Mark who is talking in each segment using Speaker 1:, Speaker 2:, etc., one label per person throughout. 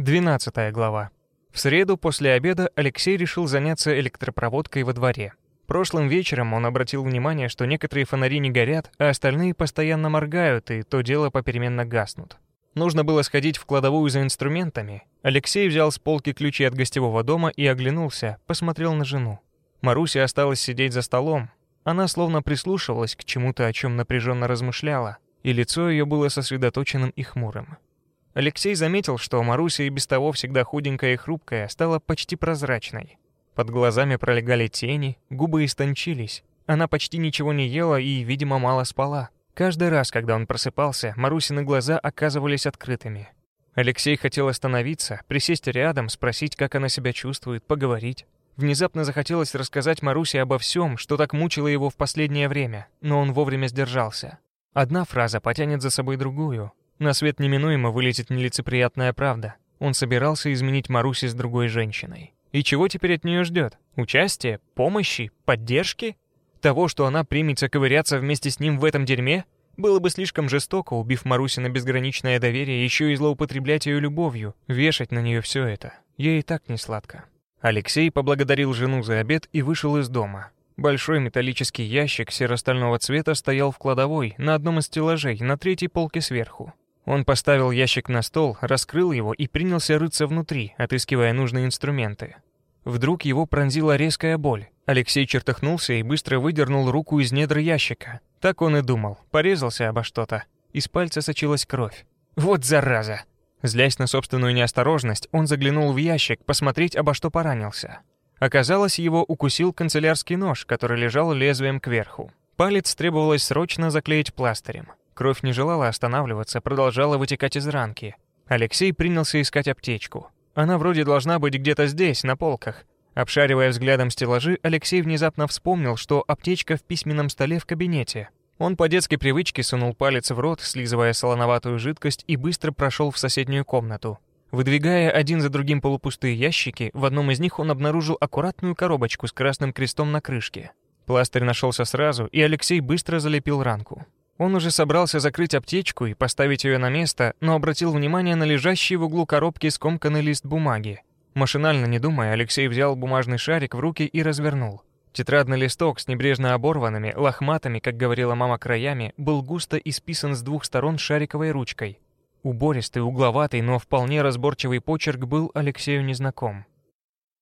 Speaker 1: 12 глава. В среду после обеда Алексей решил заняться электропроводкой во дворе. Прошлым вечером он обратил внимание, что некоторые фонари не горят, а остальные постоянно моргают, и то дело попеременно гаснут. Нужно было сходить в кладовую за инструментами. Алексей взял с полки ключи от гостевого дома и оглянулся, посмотрел на жену. Маруся осталась сидеть за столом. Она словно прислушивалась к чему-то, о чем напряженно размышляла, и лицо ее было сосредоточенным и хмурым. Алексей заметил, что Маруся и без того всегда худенькая и хрупкая стала почти прозрачной. Под глазами пролегали тени, губы истончились. Она почти ничего не ела и, видимо, мало спала. Каждый раз, когда он просыпался, Марусины глаза оказывались открытыми. Алексей хотел остановиться, присесть рядом, спросить, как она себя чувствует, поговорить. Внезапно захотелось рассказать Марусе обо всем, что так мучило его в последнее время, но он вовремя сдержался. Одна фраза потянет за собой другую, на свет неминуемо вылетит нелицеприятная правда. Он собирался изменить Маруси с другой женщиной. И чего теперь от нее ждет? Участия? Помощи? Поддержки? Того, что она примется ковыряться вместе с ним в этом дерьме? Было бы слишком жестоко, убив Маруси на безграничное доверие, еще и злоупотреблять ее любовью, вешать на нее все это. Ей и так не сладко. Алексей поблагодарил жену за обед и вышел из дома. Большой металлический ящик серо-стального цвета стоял в кладовой на одном из стеллажей на третьей полке сверху. Он поставил ящик на стол, раскрыл его и принялся рыться внутри, отыскивая нужные инструменты. Вдруг его пронзила резкая боль. Алексей чертыхнулся и быстро выдернул руку из недр ящика. Так он и думал, порезался обо что-то. Из пальца сочилась кровь. Вот зараза! Злясь на собственную неосторожность, он заглянул в ящик посмотреть, обо что поранился. Оказалось, его укусил канцелярский нож, который лежал лезвием кверху. Палец требовалось срочно заклеить пластырем. Кровь не желала останавливаться, продолжала вытекать из ранки. Алексей принялся искать аптечку. Она вроде должна быть где-то здесь, на полках. Обшаривая взглядом стеллажи, Алексей внезапно вспомнил, что аптечка в письменном столе в кабинете. Он по детской привычке сунул палец в рот, слизывая солоноватую жидкость, и быстро прошел в соседнюю комнату. Выдвигая один за другим полупустые ящики, в одном из них он обнаружил аккуратную коробочку с красным крестом на крышке. Пластырь нашелся сразу, и Алексей быстро залепил ранку. Он уже собрался закрыть аптечку и поставить ее на место, но обратил внимание на лежащий в углу коробки скомканный лист бумаги. Машинально не думая, Алексей взял бумажный шарик в руки и развернул. Тетрадный листок с небрежно оборванными, лохматыми, как говорила мама, краями, был густо исписан с двух сторон шариковой ручкой. Убористый, угловатый, но вполне разборчивый почерк был Алексею незнаком.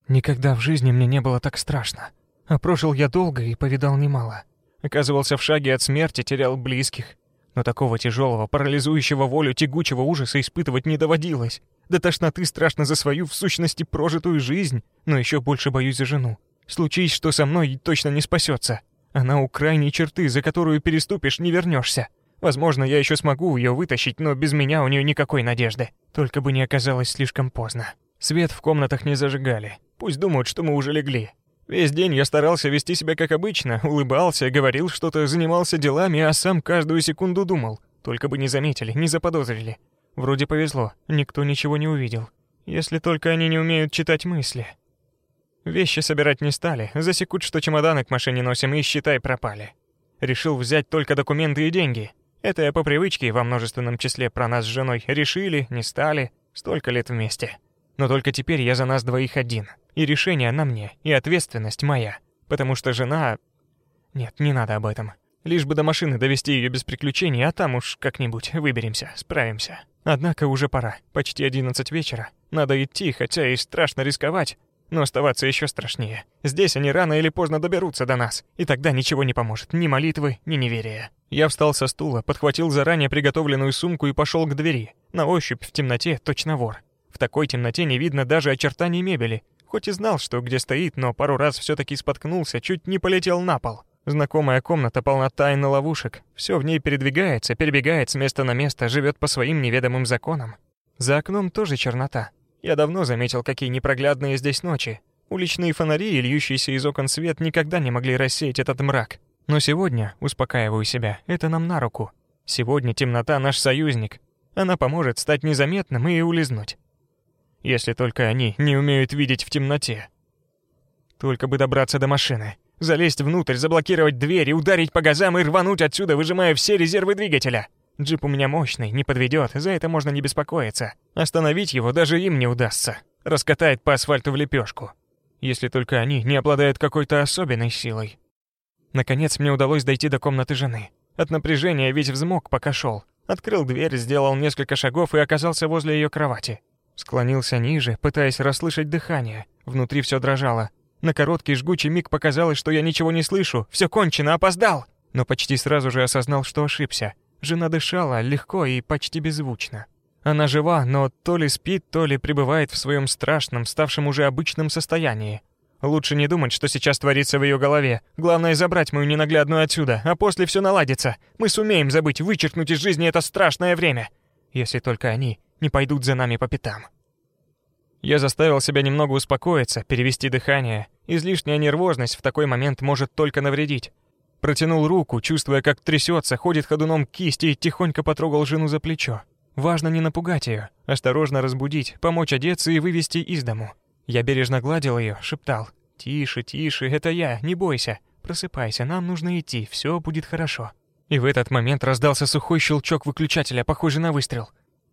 Speaker 1: «Никогда в жизни мне не было так страшно. А прожил я долго и повидал немало. Оказывался в шаге от смерти, терял близких. Но такого тяжелого, парализующего волю, тягучего ужаса испытывать не доводилось. До тошноты страшно за свою, в сущности, прожитую жизнь, но еще больше боюсь за жену. Случись, что со мной, точно не спасется. Она у крайней черты, за которую переступишь, не вернешься. Возможно, я еще смогу ее вытащить, но без меня у нее никакой надежды. Только бы не оказалось слишком поздно. Свет в комнатах не зажигали. Пусть думают, что мы уже легли. Весь день я старался вести себя как обычно, улыбался, говорил что-то, занимался делами, а сам каждую секунду думал. Только бы не заметили, не заподозрили. Вроде повезло, никто ничего не увидел. Если только они не умеют читать мысли. Вещи собирать не стали, засекут, что чемоданы к машине носим и, считай, пропали. Решил взять только документы и деньги. Это я по привычке во множественном числе про нас с женой решили, не стали, столько лет вместе. Но только теперь я за нас двоих один. И решение на мне, и ответственность моя. Потому что жена... Нет, не надо об этом. Лишь бы до машины довести ее без приключений, а там уж как-нибудь выберемся, справимся. Однако уже пора. Почти одиннадцать вечера. Надо идти, хотя и страшно рисковать. Но оставаться еще страшнее. Здесь они рано или поздно доберутся до нас, и тогда ничего не поможет, ни молитвы, ни неверия. Я встал со стула, подхватил заранее приготовленную сумку и пошел к двери. На ощупь в темноте точно вор. В такой темноте не видно даже очертаний мебели, Хоть и знал, что где стоит, но пару раз все таки споткнулся, чуть не полетел на пол. Знакомая комната полна тайн и ловушек. Все в ней передвигается, перебегает с места на место, живет по своим неведомым законам. За окном тоже чернота. Я давно заметил, какие непроглядные здесь ночи. Уличные фонари и льющийся из окон свет никогда не могли рассеять этот мрак. Но сегодня, успокаиваю себя, это нам на руку. Сегодня темнота наш союзник. Она поможет стать незаметным и улизнуть. Если только они не умеют видеть в темноте. Только бы добраться до машины. Залезть внутрь, заблокировать дверь и ударить по газам и рвануть отсюда, выжимая все резервы двигателя. Джип у меня мощный, не подведет, за это можно не беспокоиться. Остановить его даже им не удастся. Раскатает по асфальту в лепешку. Если только они не обладают какой-то особенной силой. Наконец мне удалось дойти до комнаты жены. От напряжения весь взмок, пока шел. Открыл дверь, сделал несколько шагов и оказался возле ее кровати. Склонился ниже, пытаясь расслышать дыхание. Внутри все дрожало. На короткий жгучий миг показалось, что я ничего не слышу. Все кончено, опоздал! Но почти сразу же осознал, что ошибся. Жена дышала легко и почти беззвучно. Она жива, но то ли спит, то ли пребывает в своем страшном, ставшем уже обычном состоянии. Лучше не думать, что сейчас творится в ее голове. Главное забрать мою ненаглядную отсюда, а после все наладится. Мы сумеем забыть, вычеркнуть из жизни это страшное время. Если только они не пойдут за нами по пятам. Я заставил себя немного успокоиться, перевести дыхание. Излишняя нервозность в такой момент может только навредить. Протянул руку, чувствуя, как трясется, ходит ходуном кисти и тихонько потрогал жену за плечо. Важно не напугать ее, осторожно разбудить, помочь одеться и вывести из дому. Я бережно гладил ее, шептал. «Тише, тише, это я, не бойся. Просыпайся, нам нужно идти, все будет хорошо». И в этот момент раздался сухой щелчок выключателя, похожий на выстрел.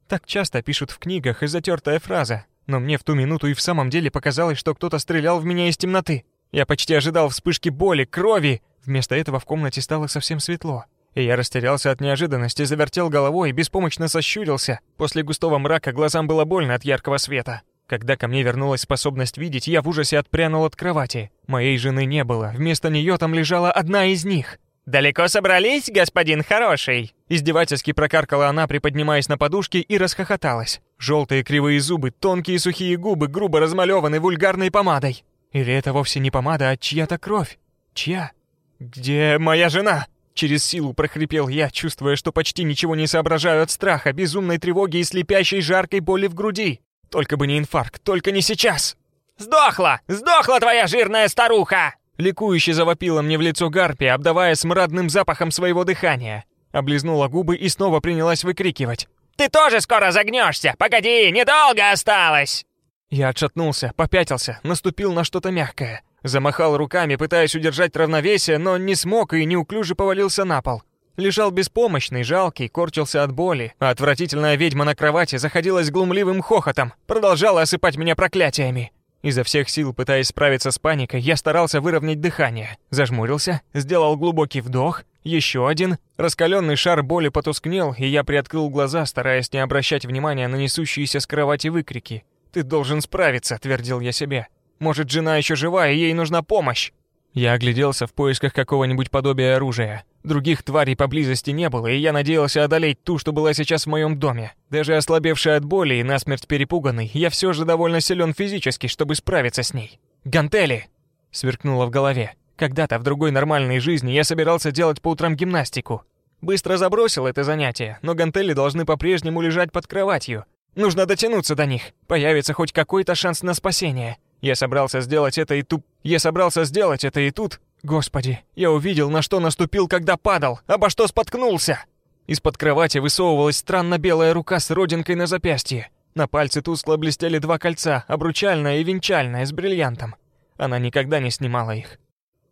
Speaker 1: Так часто пишут в книгах и затертая фраза, но мне в ту минуту и в самом деле показалось, что кто-то стрелял в меня из темноты. Я почти ожидал вспышки боли, крови. Вместо этого в комнате стало совсем светло. И я растерялся от неожиданности, завертел головой и беспомощно сощурился. После густого мрака глазам было больно от яркого света. Когда ко мне вернулась способность видеть, я в ужасе отпрянул от кровати. Моей жены не было, вместо нее там лежала одна из них. «Далеко собрались, господин хороший?» Издевательски прокаркала она, приподнимаясь на подушке, и расхохоталась. Желтые кривые зубы, тонкие сухие губы, грубо размалеваны вульгарной помадой. Или это вовсе не помада, а чья-то кровь? Чья? «Где моя жена?» Через силу прохрипел я, чувствуя, что почти ничего не соображаю от страха, безумной тревоги и слепящей жаркой боли в груди. Только бы не инфаркт, только не сейчас! «Сдохла! Сдохла твоя жирная старуха!» Ликующе завопила мне в лицо Гарпия, обдавая смрадным запахом своего дыхания. Облизнула губы и снова принялась выкрикивать. «Ты тоже скоро загнешься! Погоди, недолго осталось!» Я отшатнулся, попятился, наступил на что-то мягкое. Замахал руками, пытаясь удержать равновесие, но не смог и неуклюже повалился на пол. Лежал беспомощный, жалкий, корчился от боли, а отвратительная ведьма на кровати заходилась глумливым хохотом, продолжала осыпать меня проклятиями. Изо всех сил, пытаясь справиться с паникой, я старался выровнять дыхание. Зажмурился, сделал глубокий вдох, еще один. Раскаленный шар боли потускнел, и я приоткрыл глаза, стараясь не обращать внимания на несущиеся с кровати выкрики. «Ты должен справиться», — твердил я себе. Может, жена еще жива, и ей нужна помощь?» Я огляделся в поисках какого-нибудь подобия оружия. Других тварей поблизости не было, и я надеялся одолеть ту, что была сейчас в моем доме. Даже ослабевший от боли и насмерть перепуганный, я все же довольно силен физически, чтобы справиться с ней. «Гантели!» — сверкнуло в голове. Когда-то в другой нормальной жизни я собирался делать по утрам гимнастику. Быстро забросил это занятие, но гантели должны по-прежнему лежать под кроватью. Нужно дотянуться до них, появится хоть какой-то шанс на спасение. Я собрался сделать это и тут... Я собрался сделать это и тут... Господи, я увидел, на что наступил, когда падал, обо что споткнулся. Из-под кровати высовывалась странно белая рука с родинкой на запястье. На пальце тускло блестели два кольца, обручальное и венчальное, с бриллиантом. Она никогда не снимала их.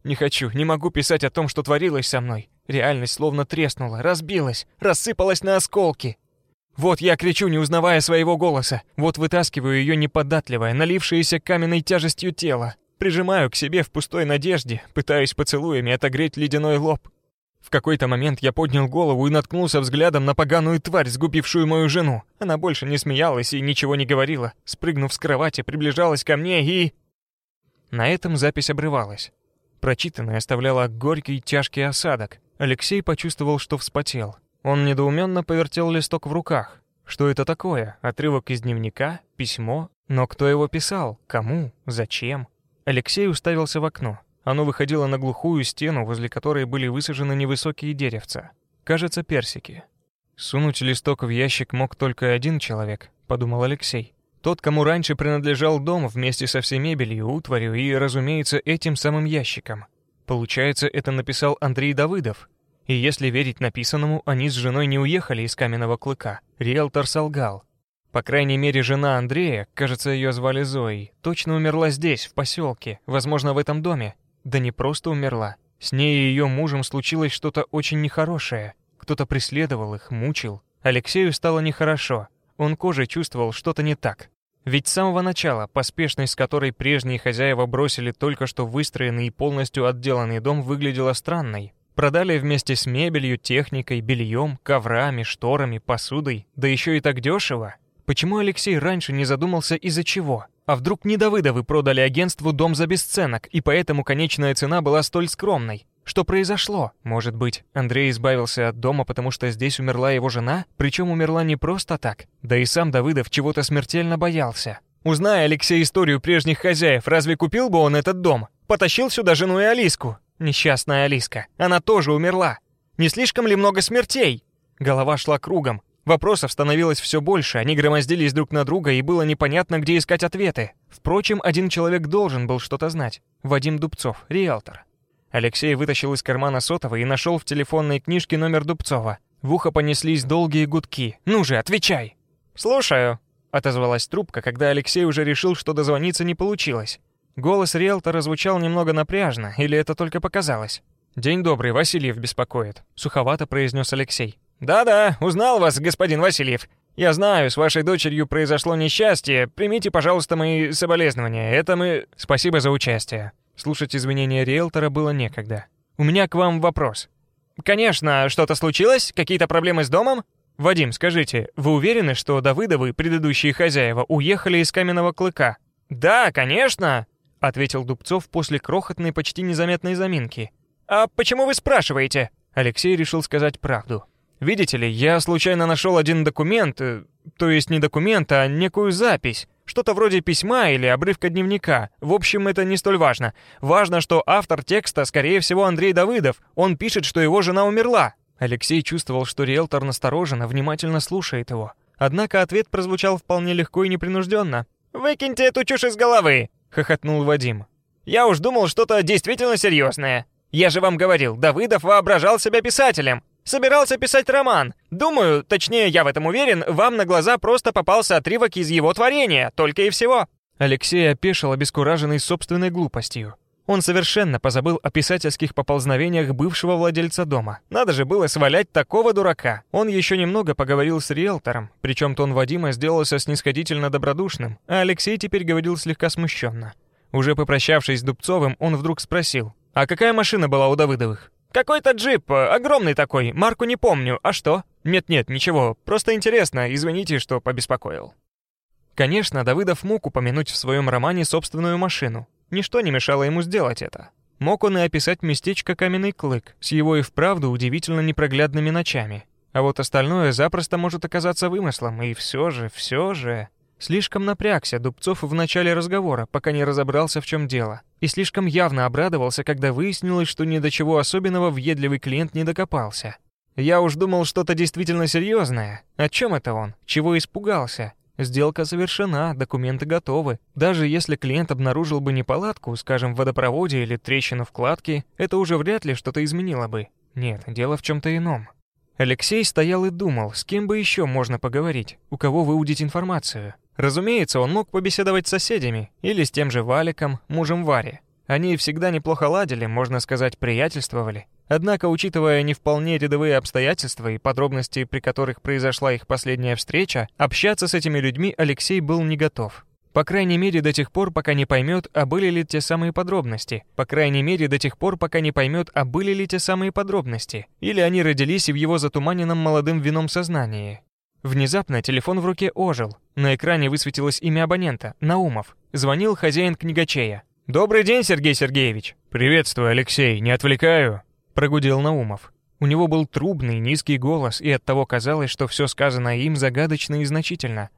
Speaker 1: Не хочу, не могу писать о том, что творилось со мной. Реальность словно треснула, разбилась, рассыпалась на осколки. Вот я кричу, не узнавая своего голоса. Вот вытаскиваю ее неподатливое, налившееся каменной тяжестью тело. Прижимаю к себе в пустой надежде, пытаюсь поцелуями отогреть ледяной лоб. В какой-то момент я поднял голову и наткнулся взглядом на поганую тварь, сгубившую мою жену. Она больше не смеялась и ничего не говорила. Спрыгнув с кровати, приближалась ко мне и... На этом запись обрывалась. Прочитанное оставляло горький тяжкий осадок. Алексей почувствовал, что вспотел. Он недоуменно повертел листок в руках. Что это такое? Отрывок из дневника? Письмо? Но кто его писал? Кому? Зачем? Алексей уставился в окно. Оно выходило на глухую стену, возле которой были высажены невысокие деревца. Кажется, персики. Сунуть листок в ящик мог только один человек, подумал Алексей. Тот, кому раньше принадлежал дом вместе со всей мебелью, утварью и, разумеется, этим самым ящиком. Получается, это написал Андрей Давыдов, и если верить написанному, они с женой не уехали из Каменного Клыка. Риэлтор солгал. По крайней мере, жена Андрея, кажется, ее звали Зоей, точно умерла здесь, в поселке, возможно, в этом доме. Да не просто умерла. С ней и ее мужем случилось что-то очень нехорошее. Кто-то преследовал их, мучил. Алексею стало нехорошо. Он кожей чувствовал что-то не так. Ведь с самого начала поспешность, с которой прежние хозяева бросили только что выстроенный и полностью отделанный дом, выглядела странной. Продали вместе с мебелью, техникой, бельем, коврами, шторами, посудой, да еще и так дешево. Почему Алексей раньше не задумался из-за чего? А вдруг не Давыдовы продали агентству дом за бесценок, и поэтому конечная цена была столь скромной? Что произошло? Может быть, Андрей избавился от дома, потому что здесь умерла его жена? Причем умерла не просто так. Да и сам Давыдов чего-то смертельно боялся. Узная Алексей историю прежних хозяев, разве купил бы он этот дом? Потащил сюда жену и Алиску. Несчастная Алиска. Она тоже умерла. Не слишком ли много смертей? Голова шла кругом. Вопросов становилось все больше, они громоздились друг на друга, и было непонятно, где искать ответы. Впрочем, один человек должен был что-то знать. Вадим Дубцов, риэлтор. Алексей вытащил из кармана сотовый и нашел в телефонной книжке номер Дубцова. В ухо понеслись долгие гудки. «Ну же, отвечай!» «Слушаю», — отозвалась трубка, когда Алексей уже решил, что дозвониться не получилось. Голос риэлтора звучал немного напряжно, или это только показалось? «День добрый, Васильев беспокоит», — суховато произнес Алексей. «Да-да, узнал вас, господин Васильев. Я знаю, с вашей дочерью произошло несчастье. Примите, пожалуйста, мои соболезнования. Это мы...» «Спасибо за участие», Слушать извинения риэлтора было некогда. «У меня к вам вопрос». «Конечно, что-то случилось? Какие-то проблемы с домом?» «Вадим, скажите, вы уверены, что Давыдовы, предыдущие хозяева, уехали из Каменного Клыка?» «Да, конечно», — ответил Дубцов после крохотной, почти незаметной заминки. «А почему вы спрашиваете?» Алексей решил сказать правду. «Видите ли, я случайно нашел один документ, э, то есть не документ, а некую запись, что-то вроде письма или обрывка дневника. В общем, это не столь важно. Важно, что автор текста, скорее всего, Андрей Давыдов. Он пишет, что его жена умерла. Алексей чувствовал, что риэлтор настороженно, внимательно слушает его. Однако ответ прозвучал вполне легко и непринужденно. «Выкиньте эту чушь из головы!» — хохотнул Вадим. «Я уж думал что-то действительно серьезное. Я же вам говорил, Давыдов воображал себя писателем. Собирался писать роман. Думаю, точнее, я в этом уверен, вам на глаза просто попался отрывок из его творения, только и всего». Алексей опешил, обескураженный собственной глупостью. Он совершенно позабыл о писательских поползновениях бывшего владельца дома. Надо же было свалять такого дурака. Он еще немного поговорил с риэлтором, причем тон Вадима сделался снисходительно добродушным, а Алексей теперь говорил слегка смущенно. Уже попрощавшись с Дубцовым, он вдруг спросил, «А какая машина была у Давыдовых?» «Какой-то джип, э, огромный такой, марку не помню, а что?» «Нет-нет, ничего, просто интересно, извините, что побеспокоил». Конечно, Давыдов мог упомянуть в своем романе собственную машину. Ничто не мешало ему сделать это. Мог он и описать местечко Каменный Клык с его и вправду удивительно непроглядными ночами. А вот остальное запросто может оказаться вымыслом, и все же, все же... Слишком напрягся Дубцов в начале разговора, пока не разобрался, в чем дело. И слишком явно обрадовался, когда выяснилось, что ни до чего особенного въедливый клиент не докопался. Я уж думал что-то действительно серьезное. О чем это он? Чего испугался? Сделка совершена, документы готовы. Даже если клиент обнаружил бы неполадку, скажем, в водопроводе или трещину в кладке, это уже вряд ли что-то изменило бы. Нет, дело в чем-то ином. Алексей стоял и думал, с кем бы еще можно поговорить, у кого выудить информацию. Разумеется, он мог побеседовать с соседями или с тем же Валиком, мужем Вари. Они всегда неплохо ладили, можно сказать, приятельствовали. Однако, учитывая не вполне рядовые обстоятельства и подробности, при которых произошла их последняя встреча, общаться с этими людьми Алексей был не готов. По крайней мере, до тех пор, пока не поймет, а были ли те самые подробности. По крайней мере, до тех пор, пока не поймет, а были ли те самые подробности. Или они родились в его затуманенном молодым вином сознании. Внезапно телефон в руке ожил. На экране высветилось имя абонента — Наумов. Звонил хозяин книгачея. «Добрый день, Сергей Сергеевич!» «Приветствую, Алексей, не отвлекаю?» — прогудел Наумов. У него был трубный, низкий голос, и оттого казалось, что все сказанное им загадочно и значительно.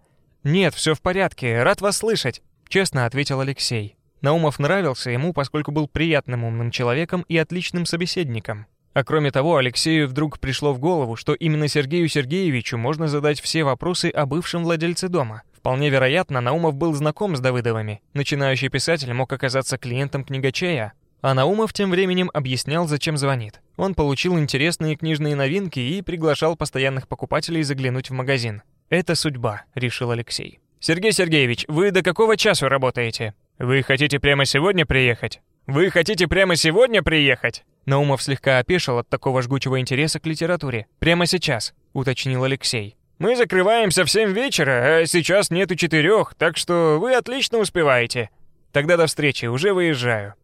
Speaker 1: «Нет, все в порядке, рад вас слышать», — честно ответил Алексей. Наумов нравился ему, поскольку был приятным умным человеком и отличным собеседником. А кроме того, Алексею вдруг пришло в голову, что именно Сергею Сергеевичу можно задать все вопросы о бывшем владельце дома. Вполне вероятно, Наумов был знаком с Давыдовыми. Начинающий писатель мог оказаться клиентом книгачея. А Наумов тем временем объяснял, зачем звонит. Он получил интересные книжные новинки и приглашал постоянных покупателей заглянуть в магазин. «Это судьба», — решил Алексей. «Сергей Сергеевич, вы до какого часу работаете? Вы хотите прямо сегодня приехать?» «Вы хотите прямо сегодня приехать?» Наумов слегка опешил от такого жгучего интереса к литературе. «Прямо сейчас», — уточнил Алексей. «Мы закрываемся в семь вечера, а сейчас нету четырех, так что вы отлично успеваете. Тогда до встречи, уже выезжаю».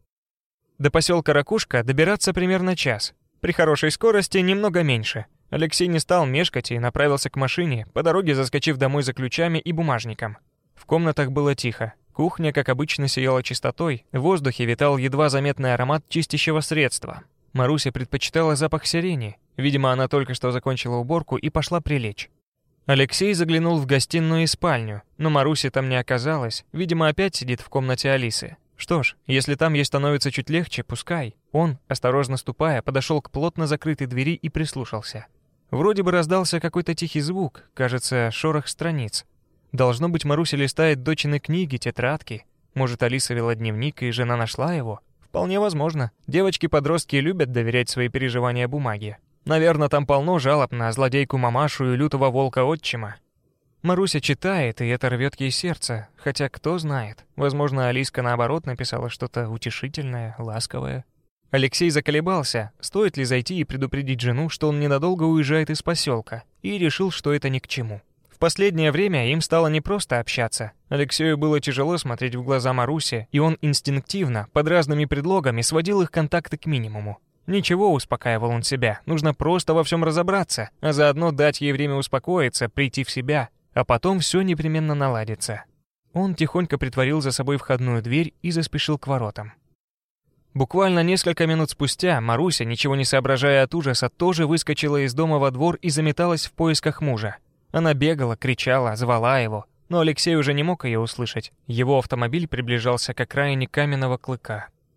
Speaker 1: До поселка Ракушка добираться примерно час. При хорошей скорости немного меньше. Алексей не стал мешкать и направился к машине, по дороге заскочив домой за ключами и бумажником. В комнатах было тихо. Кухня, как обычно, сияла чистотой, в воздухе витал едва заметный аромат чистящего средства. Маруся предпочитала запах сирени. Видимо, она только что закончила уборку и пошла прилечь. Алексей заглянул в гостиную и спальню, но Маруси там не оказалось. Видимо, опять сидит в комнате Алисы. Что ж, если там ей становится чуть легче, пускай. Он, осторожно ступая, подошел к плотно закрытой двери и прислушался. Вроде бы раздался какой-то тихий звук, кажется, шорох страниц. Должно быть, Маруся листает дочины книги, тетрадки. Может, Алиса вела дневник, и жена нашла его? Вполне возможно. Девочки-подростки любят доверять свои переживания бумаге. Наверное, там полно жалоб на злодейку мамашу и лютого волка-отчима. Маруся читает, и это рвет ей сердце, хотя кто знает. Возможно, Алиска наоборот написала что-то утешительное, ласковое. Алексей заколебался, стоит ли зайти и предупредить жену, что он ненадолго уезжает из поселка, и решил, что это ни к чему. В последнее время им стало непросто общаться. Алексею было тяжело смотреть в глаза Марусе, и он инстинктивно, под разными предлогами, сводил их контакты к минимуму. Ничего, успокаивал он себя, нужно просто во всем разобраться, а заодно дать ей время успокоиться, прийти в себя, а потом все непременно наладится. Он тихонько притворил за собой входную дверь и заспешил к воротам. Буквально несколько минут спустя Маруся, ничего не соображая от ужаса, тоже выскочила из дома во двор и заметалась в поисках мужа. Она бегала, кричала, звала его, но Алексей уже не мог ее услышать. Его автомобиль приближался к окраине каменного клыка.